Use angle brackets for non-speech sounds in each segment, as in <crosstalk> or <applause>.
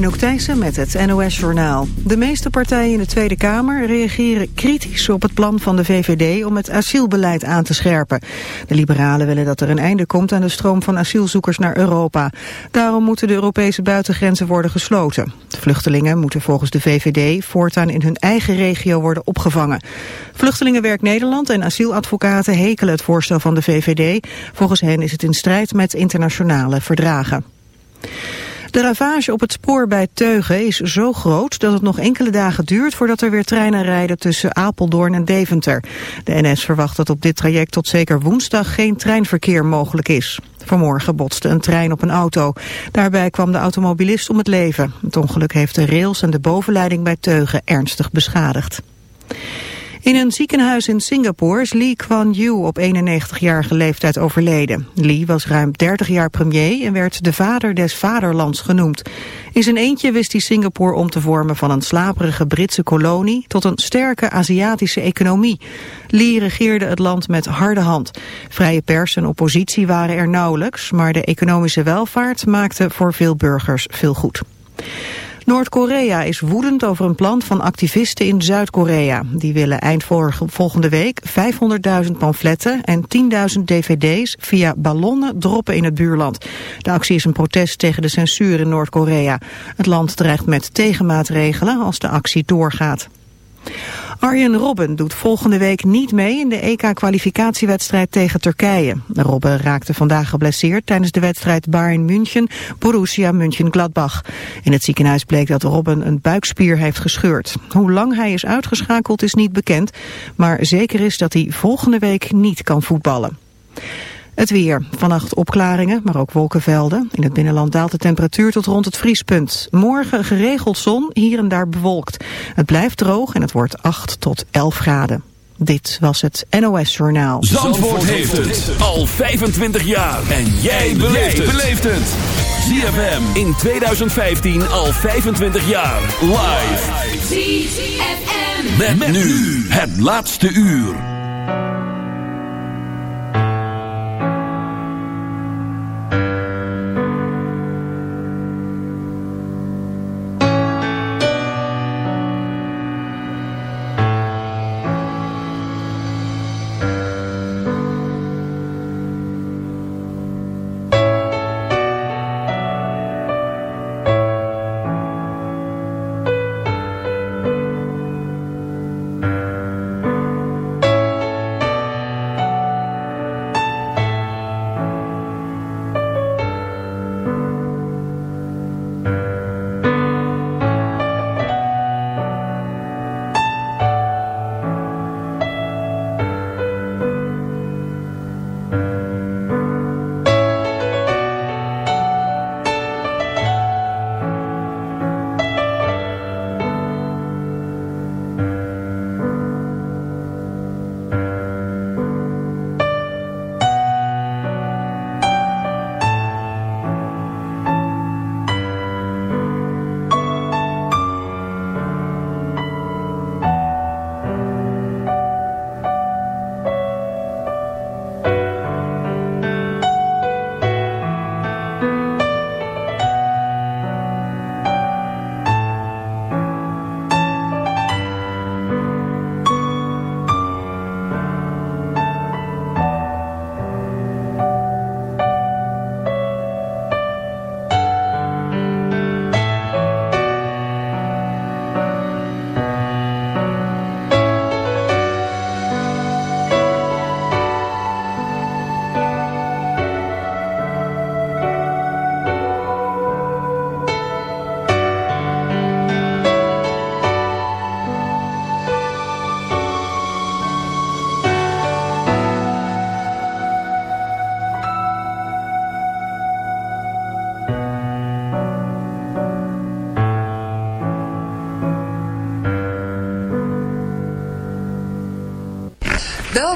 Anouk Thijssen met het NOS-journaal. De meeste partijen in de Tweede Kamer reageren kritisch op het plan van de VVD om het asielbeleid aan te scherpen. De liberalen willen dat er een einde komt aan de stroom van asielzoekers naar Europa. Daarom moeten de Europese buitengrenzen worden gesloten. Vluchtelingen moeten volgens de VVD voortaan in hun eigen regio worden opgevangen. Vluchtelingenwerk Nederland en asieladvocaten hekelen het voorstel van de VVD. Volgens hen is het in strijd met internationale verdragen. De ravage op het spoor bij Teugen is zo groot dat het nog enkele dagen duurt voordat er weer treinen rijden tussen Apeldoorn en Deventer. De NS verwacht dat op dit traject tot zeker woensdag geen treinverkeer mogelijk is. Vanmorgen botste een trein op een auto. Daarbij kwam de automobilist om het leven. Het ongeluk heeft de rails en de bovenleiding bij Teugen ernstig beschadigd. In een ziekenhuis in Singapore is Lee Kuan Yew op 91-jarige leeftijd overleden. Lee was ruim 30 jaar premier en werd de vader des vaderlands genoemd. In zijn eentje wist hij Singapore om te vormen van een slaperige Britse kolonie tot een sterke Aziatische economie. Lee regeerde het land met harde hand. Vrije pers en oppositie waren er nauwelijks, maar de economische welvaart maakte voor veel burgers veel goed. Noord-Korea is woedend over een plan van activisten in Zuid-Korea. Die willen eind volgende week 500.000 pamfletten en 10.000 dvd's via ballonnen droppen in het buurland. De actie is een protest tegen de censuur in Noord-Korea. Het land dreigt met tegenmaatregelen als de actie doorgaat. Arjen Robben doet volgende week niet mee in de EK-kwalificatiewedstrijd tegen Turkije. Robben raakte vandaag geblesseerd tijdens de wedstrijd Bayern München, Borussia München-Gladbach. In het ziekenhuis bleek dat Robben een buikspier heeft gescheurd. Hoe lang hij is uitgeschakeld is niet bekend, maar zeker is dat hij volgende week niet kan voetballen. Het weer. Vannacht opklaringen, maar ook wolkenvelden. In het binnenland daalt de temperatuur tot rond het vriespunt. Morgen geregeld zon, hier en daar bewolkt. Het blijft droog en het wordt 8 tot 11 graden. Dit was het NOS Journaal. Zandvoort, heeft het al 25 jaar. En jij beleeft het. ZFM in 2015 al 25 jaar. Live. ZFM. met nu het laatste uur.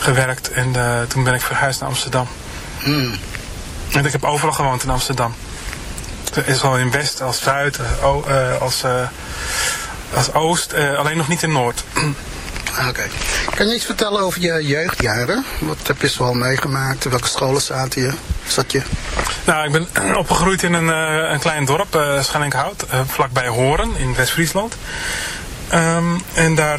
gewerkt en toen ben ik verhuisd naar Amsterdam. Hmm. En ik heb overal gewoond in Amsterdam. Zowel in West als Zuid, als, als Oost, alleen nog niet in Noord. Ah, oké. Kan je iets vertellen over je jeugdjaren? Wat heb je zoal meegemaakt? Welke scholen zaten je? Zat je? Nou, ik ben <clears throat> opgegroeid in een, uh, een klein dorp, uh, Schellinghout, uh, vlakbij Horen in West-Friesland. Um, en daar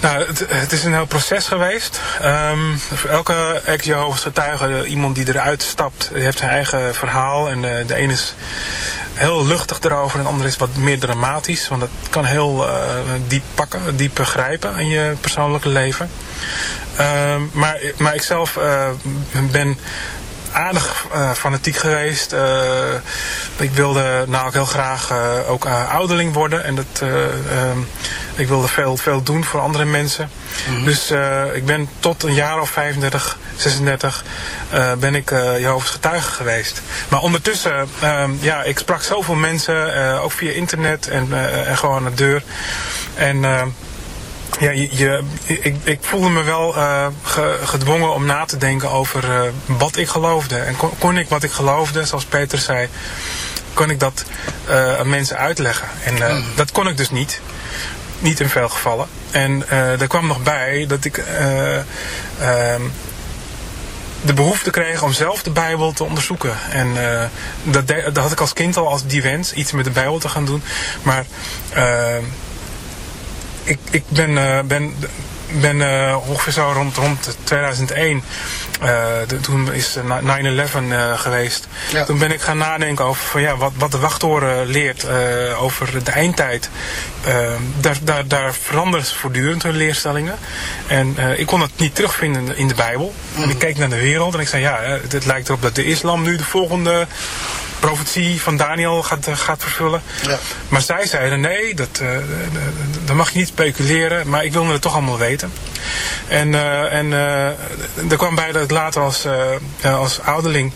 Nou, het, is een heel proces geweest. Um, voor elke ex-Jehovah's getuige, iemand die eruit stapt, heeft zijn eigen verhaal. En de, de ene is heel luchtig erover en de andere is wat meer dramatisch. Want dat kan heel uh, diep pakken, diep begrijpen in je persoonlijke leven. Um, maar, maar ik zelf uh, ben aardig uh, fanatiek geweest. Uh, ik wilde nou ook heel graag uh, ook ouderling worden. En dat, um, ik wilde veel, veel doen voor andere mensen. Mm -hmm. Dus ik ben tot een jaar of 35, 36 ben ik Jehovah's getuige geweest. Maar ondertussen, um, ja, ik sprak zoveel mensen, ook via internet en, en gewoon aan de deur. En ja, je, ik, ik voelde me wel gedwongen om na te denken over wat ik geloofde. En kon, kon, ik wat ik geloofde, zoals Peter zei, kon ik dat aan mensen uitleggen. En mm. dat kon ik dus niet. Niet in veel gevallen. En er kwam nog bij dat ik uh, de behoefte kreeg om zelf de Bijbel te onderzoeken. En dat, dat, had ik als kind al als die wens, iets met de Bijbel te gaan doen. Maar ik, ik ben, ben ben uh, ongeveer zo rond, rond 2001, uh, de, toen is 9-11 uh, geweest. Ja. Toen ben ik gaan nadenken over van, ja, wat, wat de wachttoren leert over de eindtijd. daar, daar, daar veranderen voortdurend hun leerstellingen. En ik kon het niet terugvinden in de Bijbel. En ik keek naar de wereld en ik zei, ja, het lijkt erop dat de islam nu de volgende profetie van Daniel gaat, eh, gaat vervullen. Ja. Maar zij zeiden nee, dat, uh, dat mag je niet speculeren, maar ik wilde het toch allemaal weten. En, uh, en uh, er kwam bij dat ik later als, als ouderling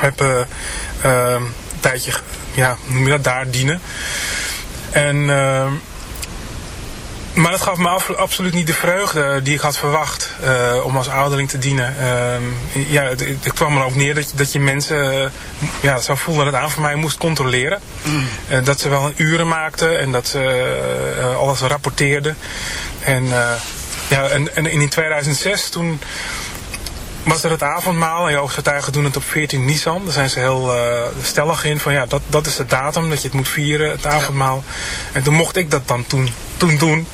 heb een tijdje, ja, noem je dat, daar dienen. En maar dat gaf me absoluut niet de vreugde die ik had verwacht uh, om als ouderling te dienen. Uh, ja, het, het, kwam erop neer dat, dat je mensen uh, ja, zo voelde dat het aan voor mij moest controleren. Mm. dat ze wel uren maakten en dat ze alles rapporteerden. En, ja, en, en in 2006 toen was er het avondmaal en Getuigen doen het op 14 Nisan. Daar zijn ze heel stellig in van ja, dat, dat is de datum dat je het moet vieren, het avondmaal. En toen mocht ik dat dan toen, toen doen.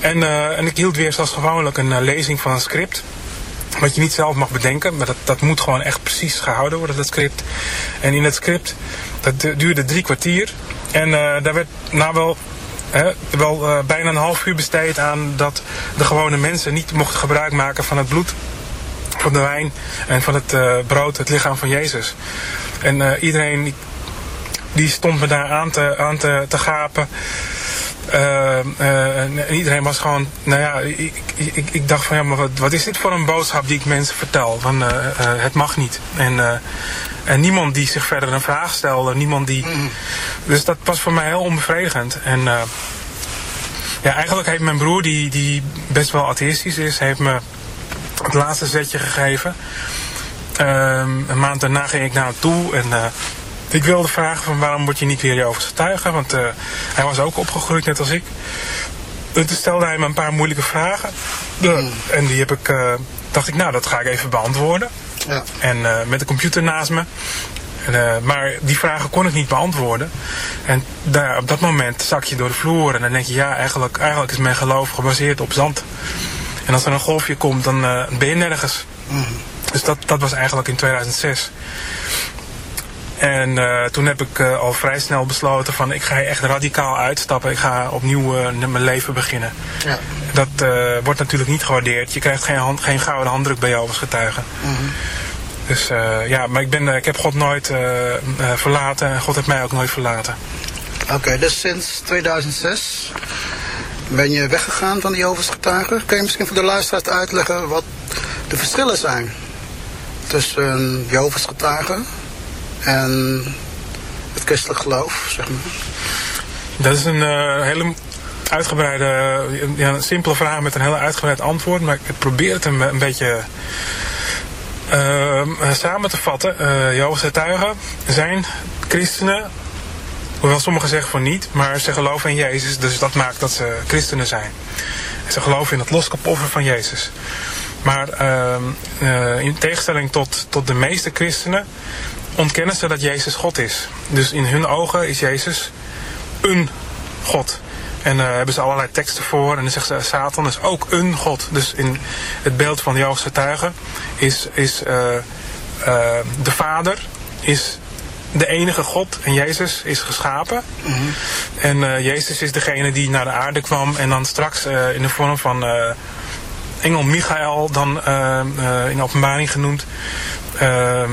En, uh, en ik hield weer zoals gewoonlijk een uh, lezing van een script. Wat je niet zelf mag bedenken, maar dat, dat moet gewoon echt precies gehouden worden, dat script. En in het script, dat duurde drie kwartier. En uh, daar werd nou wel, wel bijna een half uur besteed aan dat de gewone mensen niet mochten gebruik maken van het bloed van de wijn en van het brood, het lichaam van Jezus. En iedereen die stond me daar aan te, aan te, te gapen. Uh, uh, en iedereen was gewoon, nou ja, ik, ik, ik dacht van ja, maar wat, wat, is dit voor een boodschap die ik mensen vertel? Van uh, het mag niet. En, en niemand die zich verder een vraag stelde, niemand die. Mm. Dus dat was voor mij heel onbevredigend. En ja, eigenlijk heeft mijn broer, die, die best wel atheïstisch is, heeft me het laatste zetje gegeven. Ehm, een maand daarna ging ik naar hem toe en ik wilde vragen van waarom word je niet weer Jehovah's getuige? Want uh, hij was ook opgegroeid net als ik. En toen stelde hij me een paar moeilijke vragen. en die heb ik, uh, dacht ik, nou dat ga ik even beantwoorden. Ja. En uh, met de computer naast me. En, maar die vragen kon ik niet beantwoorden. En daar, op dat moment zak je door de vloer. En dan denk je, ja, eigenlijk, eigenlijk is mijn geloof gebaseerd op zand. En als er een golfje komt, dan ben je nergens. Mm. Dus dat, dat was eigenlijk in 2006. En uh, toen heb ik uh, al vrij snel besloten van ik ga echt radicaal uitstappen. Ik ga opnieuw uh, mijn leven beginnen. Ja. Dat wordt natuurlijk niet gewaardeerd. Je krijgt geen, hand, geen gouden handdruk bij jou als getuige. Mm -hmm. Dus ja, maar ik, ben, ik heb God nooit verlaten en God heeft mij ook nooit verlaten. Oké, dus sinds 2006 ben je weggegaan van Jehovah's getuigen. Kun je misschien voor de luisteraars uitleggen wat de verschillen zijn tussen Jehovah's getuige en het christelijk geloof, zeg maar? Dat is een uh, hele uitgebreide, ja, een simpele vraag met een heel uitgebreid antwoord. Maar ik probeer het een, beetje uh, samen te vatten. Uh, Jehovah's getuigen zijn christenen, hoewel sommigen zeggen van niet, maar ze geloven in Jezus. Dus dat maakt dat ze christenen zijn. ze geloven in het loskapoffer van Jezus. Maar uh, in tegenstelling tot, tot de meeste christenen ontkennen ze dat Jezus God is. Dus in hun ogen is Jezus een God. En daar uh, hebben ze allerlei teksten voor. En dan zeggen ze, Satan is ook een God. Dus in het beeld van Joodse getuigen is, is uh, uh, de Vader is de enige God en Jezus is geschapen. Mm -hmm. En Jezus is degene die naar de aarde kwam en dan straks in de vorm van engel Michael, dan in openbaring genoemd, ehm,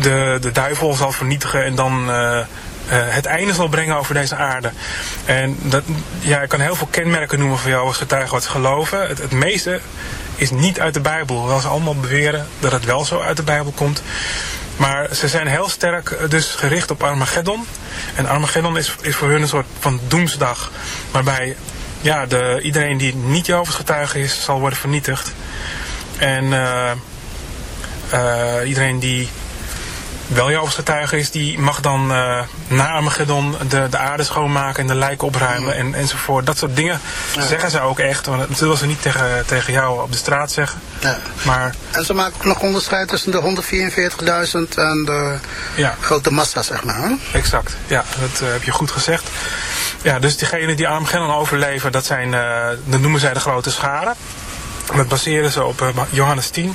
de, de duivel zal vernietigen en dan uh, uh, het einde zal brengen over deze aarde. En dat, ja, ik kan heel veel kenmerken noemen van jou als getuige wat geloven. Het, het meeste is niet uit de Bijbel. Hoewel ze allemaal beweren dat het wel zo uit de Bijbel komt. maar ze zijn heel sterk dus gericht op Armageddon. En Armageddon is, is voor hun een soort van doemsdag. Waarbij ja, de, iedereen die niet Jehovah's getuige is, zal worden vernietigd. En iedereen die wel Jehovah's getuige is, die mag dan uh, na Armageddon de, de aarde schoonmaken en de lijken opruimen en, enzovoort. Dat soort dingen zeggen ze ook echt. Want dat zullen ze niet tegen, tegen jou op de straat zeggen. Ja. Maar, en ze maken ook nog onderscheid tussen de 144.000 en de ja. grote massa, zeg maar. Hè? Exact, ja, dat uh, heb je goed gezegd. Ja, dus diegenen die Armageddon overleven, dat zijn, uh, dat noemen zij de grote scharen. Dat baseren ze op Johannes 10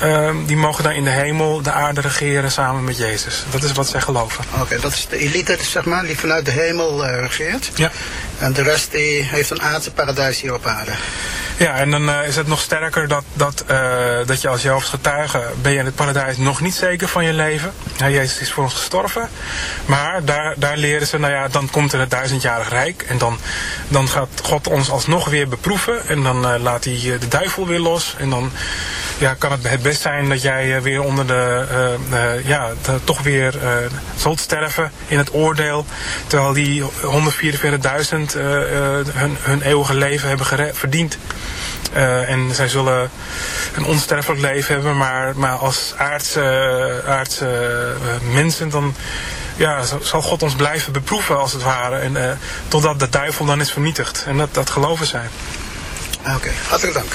Ehm, die mogen dan in de hemel de aarde regeren samen met Jezus. Dat is wat zij geloven. Oké, dat is de elite, zeg maar, die vanuit de hemel uh, regeert. Ja. En de rest die heeft een aardse paradijs hier op aarde. Ja, en dan uh, is het nog sterker dat, dat, uh, dat je als Jehovah's getuige ben je in het paradijs nog niet zeker van je leven. Ja, Jezus is voor ons gestorven. Maar daar, daar leren ze, nou ja, dan komt er het duizendjarig rijk. En dan, dan gaat God ons alsnog weer beproeven. En dan laat hij de duivel weer los. En dan ja, kan het best zijn dat jij weer onder de, ja, de, toch weer zult sterven in het oordeel. Terwijl die 144.000 hun, hun eeuwige leven hebben verdiend. Uh, en zij zullen een onsterfelijk leven hebben, maar, maar als aardse, aardse mensen dan ja, zal God ons blijven beproeven als het ware. En, totdat de duivel dan is vernietigd. En dat, dat geloven zij. Oké, hartelijk dank.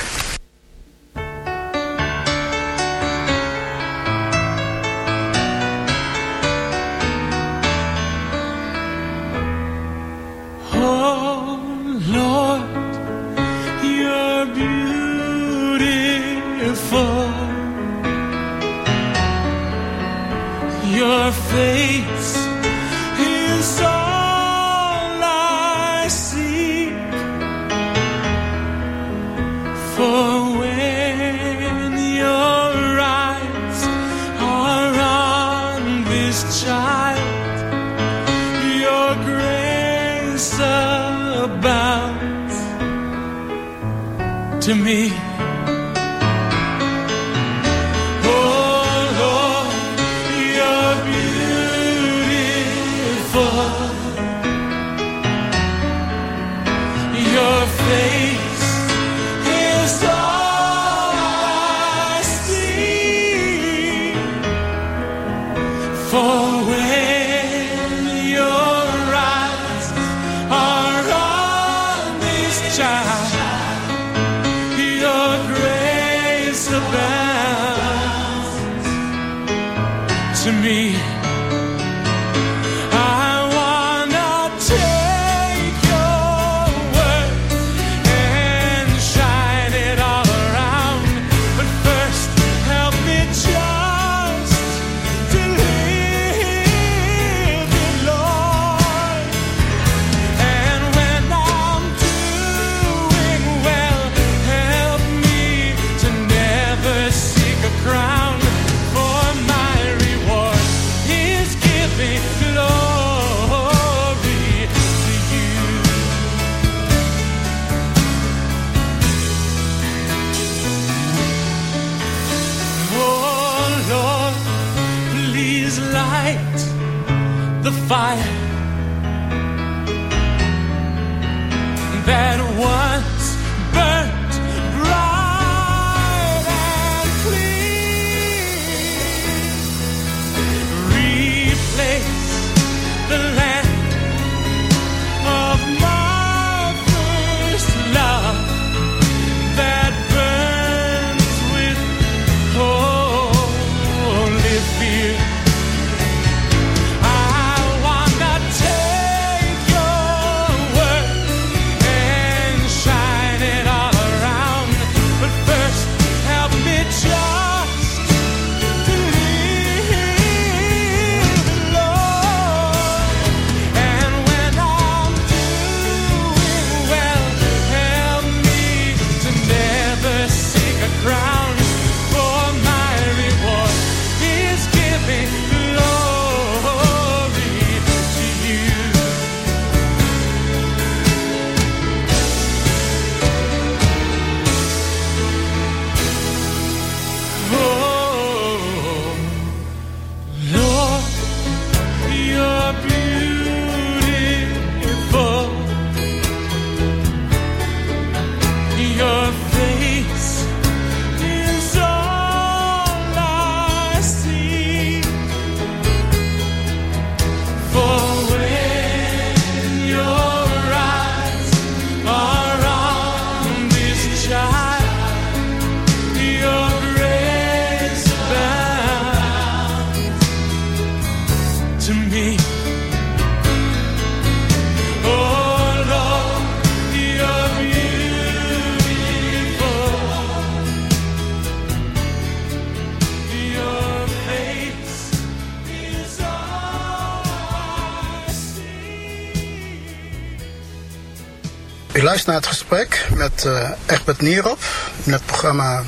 Naar het gesprek met uh, Egbert Nierop in het programma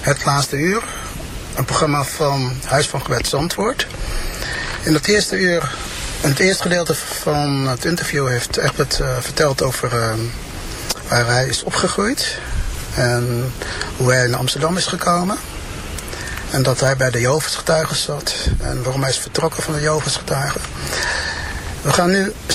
Het Laatste Uur. Een programma van Huis van Gewet Zandvoort. In het eerste uur, in het eerste gedeelte van het interview heeft Egbert uh, verteld over uh, waar hij is opgegroeid. En hoe hij naar Amsterdam is gekomen. En dat hij bij de Jehovah's getuigen zat. En waarom hij is vertrokken van de Jehovah's getuigen. We gaan nu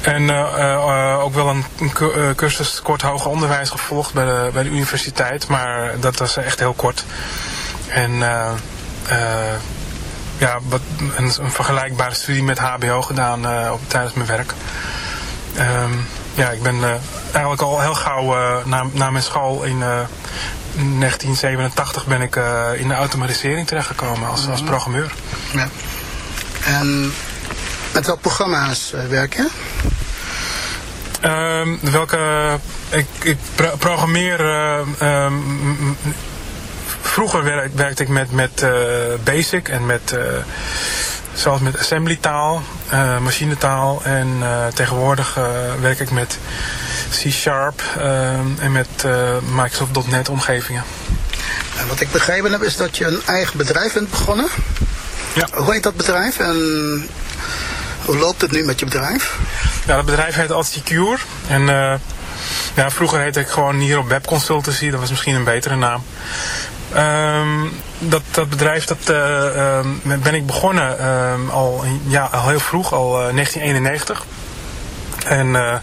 En uh, uh, ook wel een, een cursus kort hoger onderwijs gevolgd bij de, bij de universiteit. Maar dat was echt heel kort. En ja, wat, een, een, vergelijkbare studie met hbo gedaan op, tijdens mijn werk. Um, ja, ik ben eigenlijk al heel gauw na, na mijn school in 1987 ben ik in de automatisering terechtgekomen als, als mhm. programmeur. Ja. En met welke programma's werk je? Um, welke, ik, ik programmeer, uh, um, vroeger werk, werkte ik met, met uh, Basic en met, zoals met assembly taal, uh, machinetaal en tegenwoordig werk ik met C-Sharp en met Microsoft.NET omgevingen. En wat ik begrepen heb is dat je een eigen bedrijf bent begonnen. Ja. Hoe heet dat bedrijf en hoe loopt het nu met je bedrijf? Ja, dat bedrijf heet Alticure. En uh, ja, vroeger heette ik gewoon hier op Web Consultancy. Dat was misschien een betere naam. Um, dat, dat bedrijf dat, uh, um, ben ik begonnen um, al, ja, al heel vroeg, al uh, 1991. En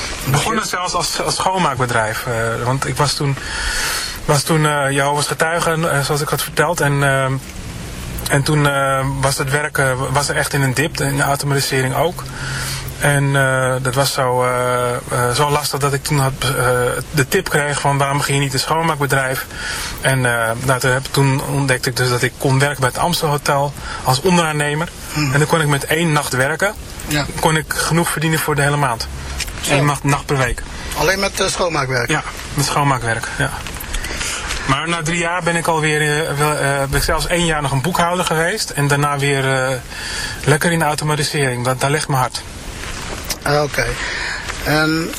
Begonnen zelfs als, als schoonmaakbedrijf. Uh, want ik was toen, was toen uh, Jehovah's getuige, uh, zoals ik had verteld. En, en toen was het werk was er echt in een dip, in de automatisering ook. En dat was zo, zo lastig dat ik toen had, de tip kreeg van waarom begin je niet een schoonmaakbedrijf. En nou, toen, heb, toen ontdekte ik dus dat ik kon werken bij het Amstel Hotel als onderaannemer. Hmm. En dan kon ik met één nacht werken. Ja. kon ik genoeg verdienen voor de hele maand. Eén nacht, nacht per week. Alleen met schoonmaakwerk? Ja, met schoonmaakwerk, ja. Maar na drie jaar ben ik alweer, uh, ben ik zelfs één jaar nog een boekhouder geweest. En daarna weer lekker in de automatisering. Dat, daar ligt mijn hart. Ah, oké. En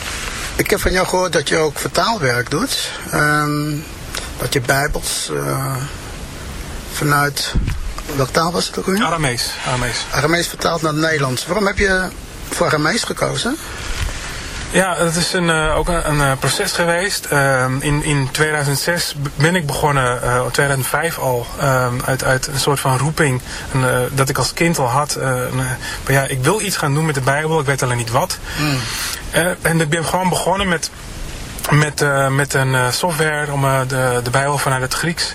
ik heb van jou gehoord dat je ook vertaalwerk doet. Um, dat je bijbels uh, vanuit... Welke taal was het ook weer? Aramees. Aramees. Aramees vertaald naar het Nederlands. Waarom heb je voor Aramees gekozen? Ja, het is een, uh, ook een, een, eh, proces geweest. Uh, in, in 2006 ben ik begonnen, uh, 2005 al, ehm, uit, uit een soort van roeping een, dat ik als kind al had. maar ja, ik wil iets gaan doen met de Bijbel, ik weet alleen niet wat. Mm. en ik ben gewoon begonnen met, met, met een software om de, de Bijbel vanuit het Grieks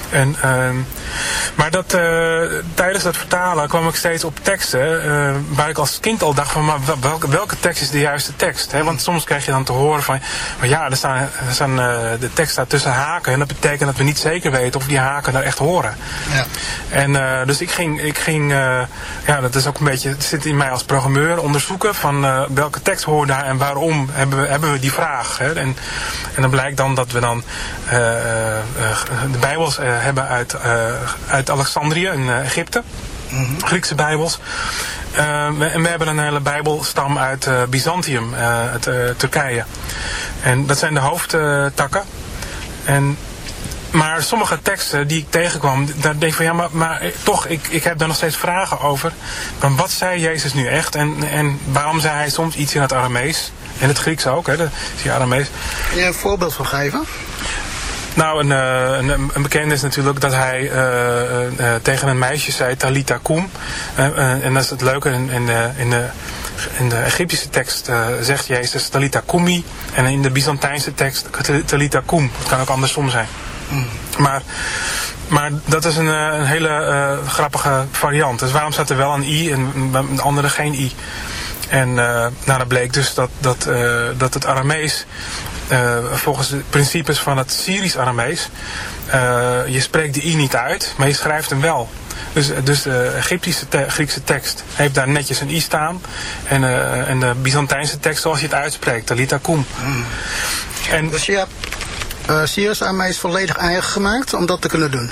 En, uh, maar dat, uh, tijdens dat vertalen kwam ik steeds op teksten uh, waar ik als kind al dacht van maar welke, welke tekst is de juiste tekst? Hè? Want soms krijg je dan te horen van maar ja, er staan, er staan, uh, de tekst staat tussen haken en dat betekent dat we niet zeker weten of die haken daar echt horen. Ja. En dus ik ging, ik ging ja, dat is ook een beetje, het zit in mij als programmeur, onderzoeken van welke tekst hoort daar en waarom hebben we, hebben we die vraag. Hè? En, en dan blijkt dan dat we dan de Bijbels hebben uit, uh, uit Alexandrië in uh, Egypte. Griekse Bijbels. Uh, en we hebben een hele Bijbelstam uit Byzantium, uit Turkije. En dat zijn de hoofdtakken. En maar sommige teksten die ik tegenkwam, daar denk ik van ja, maar, maar toch, ik, ik heb daar nog steeds vragen over. Van wat zei Jezus nu echt en, en waarom zei hij soms iets in het Aramees? En het Grieks ook, hè, de, is Aramees. Kun je een voorbeeld van geven? Nou, een, een, een, bekende is natuurlijk dat hij uh, uh, tegen een meisje zei, Talita. Uh, en dat is het leuke, in, in, de, in, de, in de Egyptische tekst zegt Jezus Talita Kumi. En in de Byzantijnse tekst Talita Kum. Het kan ook andersom zijn. Maar, maar dat is een, eh, een hele uh, grappige variant. Dus waarom staat er wel een i en de andere geen i? En uh, nou, dat bleek dus dat, dat, dat het Aramees, uh, volgens de principes van het Syrisch-Aramees, je spreekt de i niet uit, maar je schrijft hem wel. Dus, dus de Egyptische te Griekse tekst heeft daar netjes een i staan. En, en de Byzantijnse tekst zoals je het uitspreekt, Talita Kum. Mm. En, dus je hebt mij is volledig eigen gemaakt om dat te kunnen doen.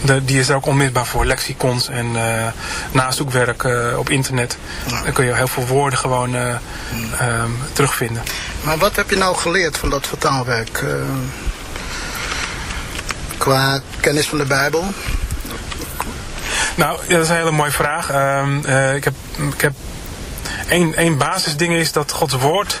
De, die is er ook onmisbaar voor lexicons en uh, nazoekwerk uh, op internet. Dan kun je heel veel woorden gewoon uh, um, terugvinden. Maar wat heb je nou geleerd van dat vertaalwerk? qua kennis van de Bijbel? Nou, ja, dat is een hele mooie vraag. Um, ik heb, ik heb één, één basisding is dat Gods woord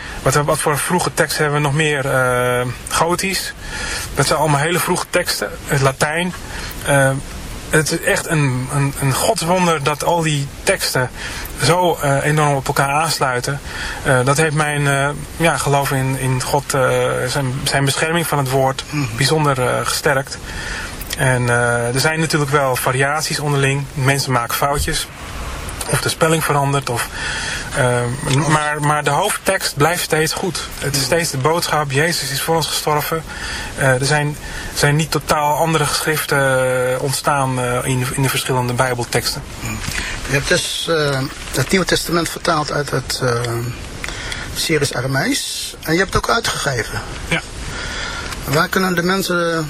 wat, wat voor vroege teksten hebben we nog meer? Uh, Gotisch. Dat zijn allemaal hele vroege teksten. Het Latijn. Uh, het is echt een, een, een godswonder dat al die teksten zo uh, enorm op elkaar aansluiten. Uh, dat heeft mijn uh, ja, geloof in, in God, zijn, zijn bescherming van het woord, mhm. bijzonder gesterkt. En er zijn natuurlijk wel variaties onderling. Mensen maken foutjes of de spelling verandert. Of, uh, maar, maar de hoofdtekst blijft steeds goed. Het is steeds de boodschap, Jezus is voor ons gestorven. Uh, er zijn, zijn niet totaal andere geschriften eh, ontstaan uh, in, in de verschillende bijbelteksten. Je hebt dus het Nieuwe Testament vertaald uit het Syrisch Aramees. En je hebt het ook uitgegeven. Ja. Waar kunnen de mensen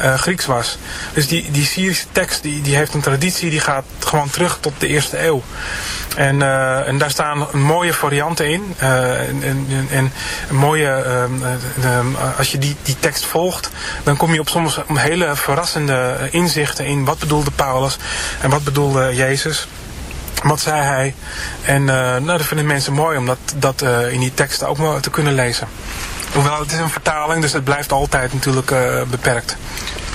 uh, Grieks was. Dus die, die Syrische tekst die, die heeft een traditie die gaat gewoon terug tot de eerste eeuw. En, uh, en daar staan mooie varianten in. Uh, en, en, mooie, uh, als je die, die tekst volgt, dan kom je op soms hele verrassende inzichten in wat bedoelde Paulus en wat bedoelde Jezus. Wat zei hij? En nou, dat vinden mensen mooi om dat, dat in die teksten ook te kunnen lezen. Hoewel het is een vertaling, dus het blijft altijd natuurlijk beperkt.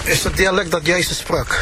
Is het dialect dat Jezus sprak?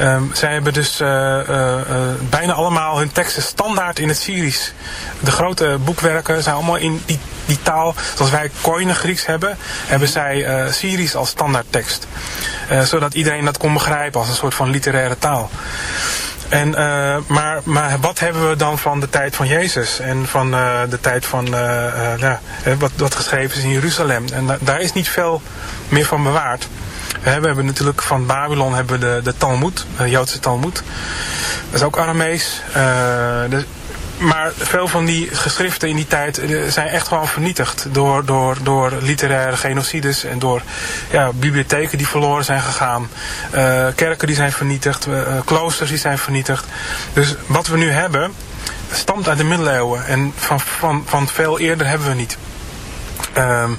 Um, zij hebben dus bijna allemaal hun teksten standaard in het Syrisch. De grote boekwerken zijn allemaal in die, die taal, zoals wij Koine Grieks hebben, hebben zij uh, Syrisch als standaardtekst. Zodat iedereen dat kon begrijpen als een soort van literaire taal. En, maar, maar wat hebben we dan van de tijd van Jezus en van de tijd van uh, wat, wat geschreven is in Jeruzalem? En daar is niet veel meer van bewaard. We hebben natuurlijk van Babylon hebben de, de Talmud, de Joodse Talmud. Dat is ook Aramees. Uh, maar veel van die geschriften in die tijd eh, zijn echt gewoon vernietigd door, door, door literaire genocides en door ja, bibliotheken die verloren zijn gegaan, uh, kerken die zijn vernietigd, kloosters die zijn vernietigd. Dus wat we nu hebben stamt uit de middeleeuwen en van, van, van veel eerder hebben we niet. Um,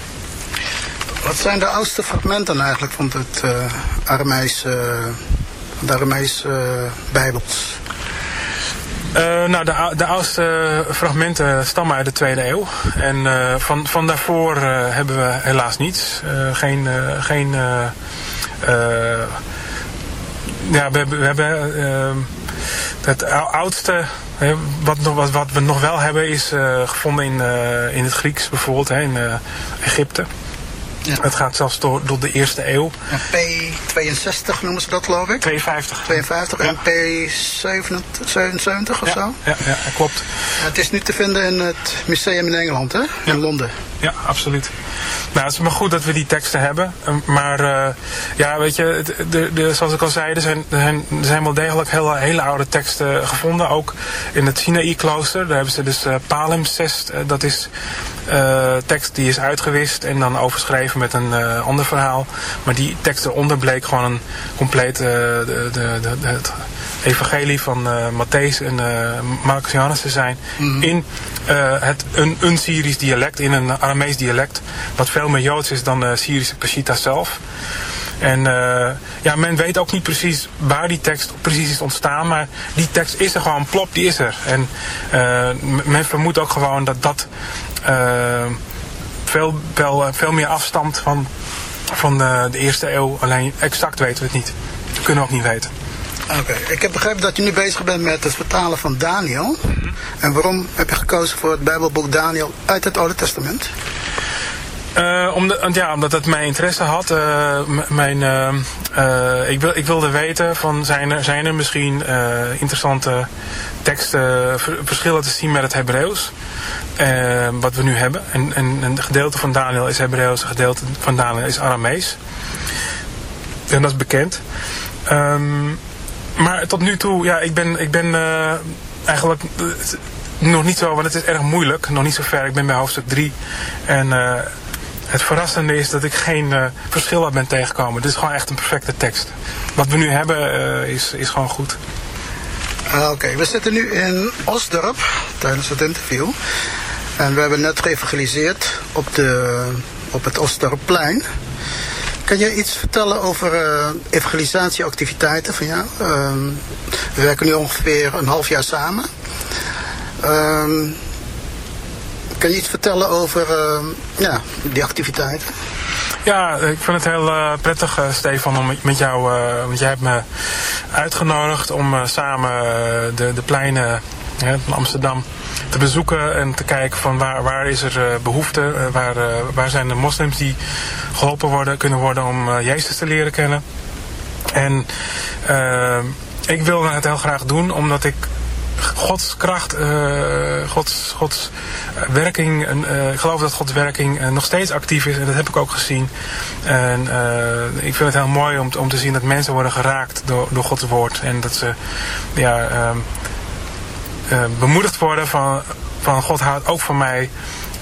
Wat zijn de oudste fragmenten eigenlijk van het uh, uh, de uh, Bijbels? Nou, de, de oudste fragmenten stammen uit de tweede eeuw. En van, van daarvoor hebben we helaas niets. geen. geen ja, we. We hebben het oudste. Wat, wat, wat we nog wel hebben is gevonden in, in het Grieks bijvoorbeeld, hè, in Egypte. Ja. Het gaat zelfs door, door de eerste eeuw. En P62 noemen ze dat geloof ik? 52. 52 en P77 of ja. zo? Ja, ja, klopt. Het is nu te vinden in het museum in Engeland, hè? In Londen. Ja, absoluut. Nou, het is maar goed dat we die teksten hebben. Ehm, maar uh, ja, weet je, de, de, zoals ik al zei, er zijn, er zijn, er zijn wel degelijk hele, hele oude teksten gevonden. Ook in het Sinaï-klooster. Daar hebben ze dus uh, palimpsest. Uh, dat is tekst die is uitgewist en dan overschreven met een ander verhaal. Maar die tekst eronder bleek gewoon een compleet de, de, de, het evangelie van Matthäus en Marcus Johannes te zijn. Mm -hmm. In het, een, een Syrisch dialect, in een Aramees dialect. Wat veel meer Joods is dan de Syrische Peshitta zelf. En uh, ja, men weet ook niet precies waar die tekst precies is ontstaan. Maar die tekst is er gewoon, plop, die is er. En uh, men vermoedt ook gewoon dat dat uh, veel, veel, veel meer afstamt van, van de, de eerste eeuw. Alleen exact weten we het niet. Dat kunnen we ook niet weten. Oké, okay. ik heb begrepen dat je nu bezig bent met het vertalen van Daniel. Mm -hmm. En waarom heb je gekozen voor het Bijbelboek Daniel uit het Oude Testament? Uh, omdat, ja, omdat het mijn interesse had. Uh, mijn, uh, ik, wil, ik wilde weten van zijn er, zijn er misschien interessante teksten, verschillen te zien met het Hebreeuws. wat we nu hebben. En, en een gedeelte van Daniel is Hebreeuws, een gedeelte van Daniel is Aramees. En dat is bekend. Um, maar tot nu toe, ja, ik ben, ik ben eigenlijk nog niet zo, want het is erg moeilijk. Nog niet zo ver. Ik ben bij hoofdstuk 3. En het verrassende is dat ik geen uh, verschil ben tegengekomen. Dit is gewoon echt een perfecte tekst. Wat we nu hebben uh, is, is gewoon goed. Uh, Oké, we zitten nu in Osdorp tijdens het interview. En we hebben net geëvangeliseerd op, de, op het Osdorpplein. Kan jij iets vertellen over uh, evangelisatieactiviteiten van jou? Uh, we werken nu ongeveer een half jaar samen. Uh, kan je iets vertellen over uh, ja, die activiteiten? Ja, ik vind het heel uh, prettig, uh, Stefan, om met jou, want jij hebt me uitgenodigd om samen de, de pleinen van Amsterdam te bezoeken en te kijken van waar, waar is er behoefte, waar, waar zijn de moslims die geholpen worden, kunnen worden om Jezus te leren kennen. En ik wilde het heel graag doen omdat ik Gods kracht, Gods, Gods werking, ik geloof dat Gods werking nog steeds actief is. En dat heb ik ook gezien. En ik vind het heel mooi om, om te zien dat mensen worden geraakt door, door Gods woord. En dat ze ja, ehm, bemoedigd worden van, van God houdt ook van mij.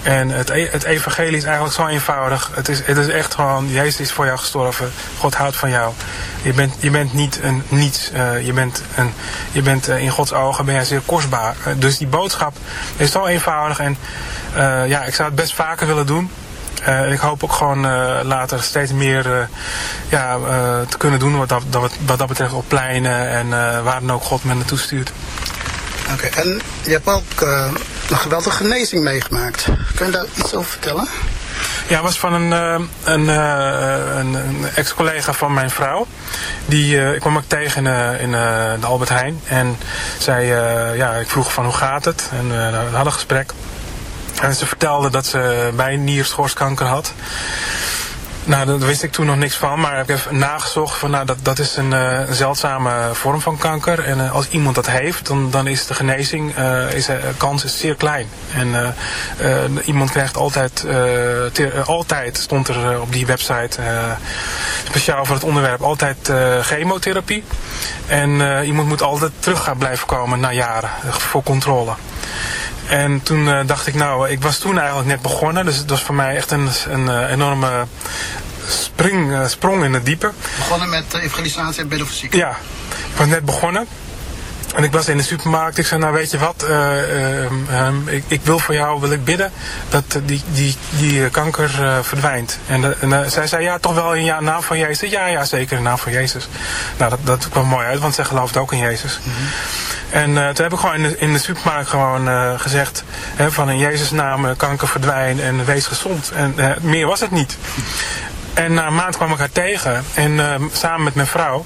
En het, e-, het evangelie is eigenlijk zo eenvoudig. Het is, het is echt gewoon, Jezus is voor jou gestorven. God houdt van jou. Je bent, je bent niet een niets. Uh, je bent, een, je bent uh, in Gods ogen ben jij zeer kostbaar. Uh, dus die boodschap is zo eenvoudig. En ja, ik zou het best vaker willen doen. Uh, ik hoop ook gewoon later steeds meer ja, te kunnen doen wat dat, wat dat betreft op pleinen en waar dan ook God me naartoe stuurt. Oké, en je hebt ook een geweldige genezing meegemaakt. Kun je daar iets over vertellen? Ja, was van een, uh, een, uh, een, een ex-collega van mijn vrouw. Die, ik kwam ook tegen in, de Albert Heijn. En zij, ja, ik vroeg van hoe gaat het? En we hadden een gesprek. En ze vertelde dat ze bij nierschoorskanker had. Nou, daar wist ik toen nog niks van, maar ik heb nagezocht van nou, dat, dat is een, uh, zeldzame vorm van kanker. En uh, als iemand dat heeft, dan, dan is de genezing, uh, is, kans is zeer klein. En iemand krijgt altijd, altijd stond er op die website, speciaal voor het onderwerp, altijd chemotherapie. En iemand moet altijd terug gaan blijven komen na jaren voor controle. En toen uh, dacht ik, nou, ik was toen eigenlijk net begonnen. Dus het was voor mij echt een, een uh, enorme spring, uh, sprong in het diepe. Begonnen met evangelisatie en zieken? Ja, ik was net begonnen. En ik was in de supermarkt. Ik zei, nou weet je wat, um, ik, ik, wil voor jou wil ik bidden dat die, die, die kanker verdwijnt. En, en zij zei, ja toch wel in ja, naam van Jezus? Ja, ja zeker in naam van Jezus. Nou dat, dat kwam mooi uit, want zij geloofde ook in Jezus. Mm -hmm. En toen heb ik gewoon in de, in de supermarkt gewoon gezegd... Hè, van in Jezus naam kanker verdwijnen en wees gezond. En meer was het niet. En na een maand kwam ik haar tegen. En samen met mijn vrouw.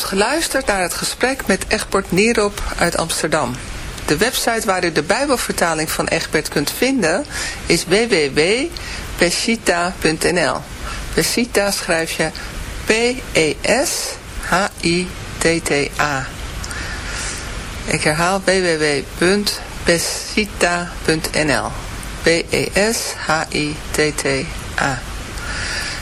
Geluisterd naar het gesprek met Egbert Nierop uit Amsterdam. De website waar u de Bijbelvertaling van Egbert kunt vinden is www.pesita.nl. Pesita schrijf je P-E-S-H-I-T-T-A. Ik herhaal www.pesita.nl. P-E-S-H-I-T-T-A.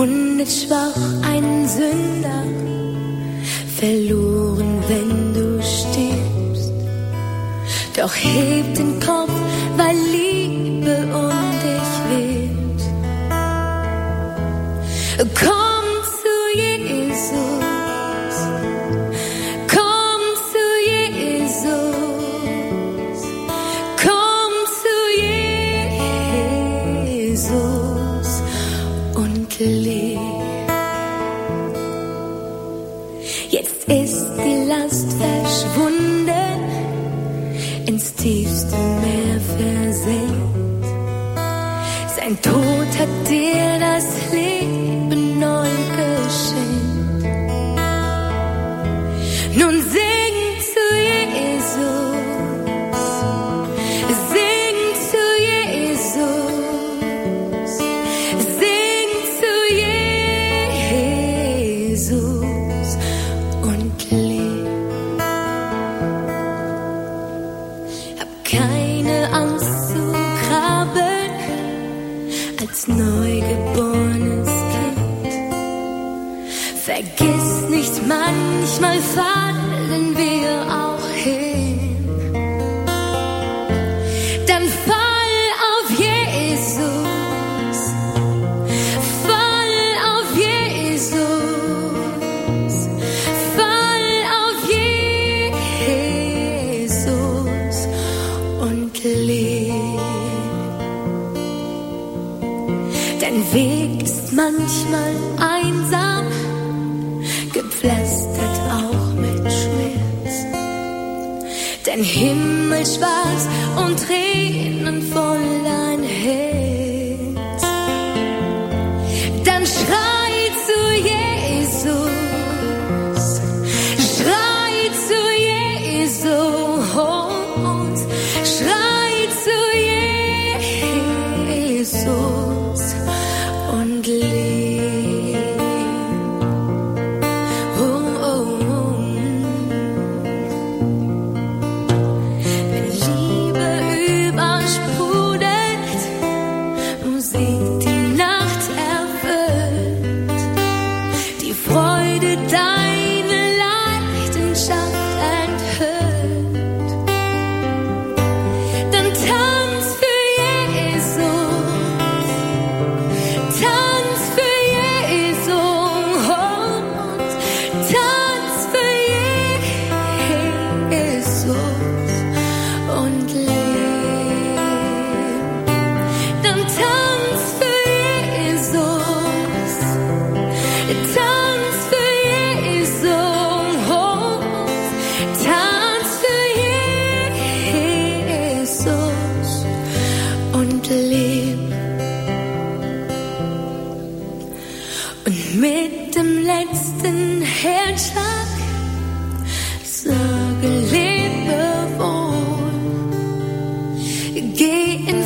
Wundet schwach einen Sünder, verloren, wenn du stirbst. Doch heb den Kopf, weil Liebe Himmel schwarz und Tränen voll gate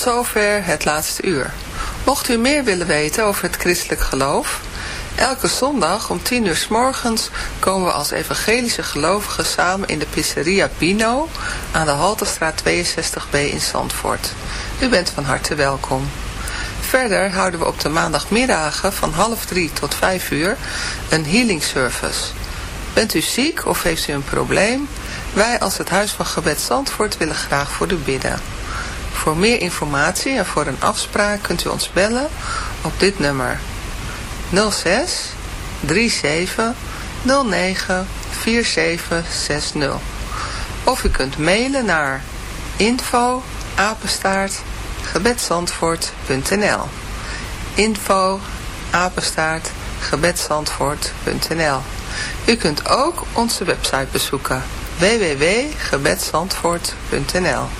zover het laatste uur. Mocht u meer willen weten over het christelijk geloof... Elke zondag om 10 uur s morgens komen we als evangelische gelovigen samen in de pizzeria Pino aan de Haltestraat 62b in Zandvoort. U bent van harte welkom. Verder houden we op de maandagmiddagen van half drie tot vijf uur een healing service. Bent u ziek of heeft u een probleem? Wij als het Huis van Gebed Zandvoort willen graag voor u bidden. Voor meer informatie en voor een afspraak kunt u ons bellen op dit nummer. 06 37 09 4760. Of u kunt mailen naar info apenstaart gebedsandvoort.nl info apenstaart gebedsandvoort.nl U kunt ook onze website bezoeken www.gebedsandvoort.nl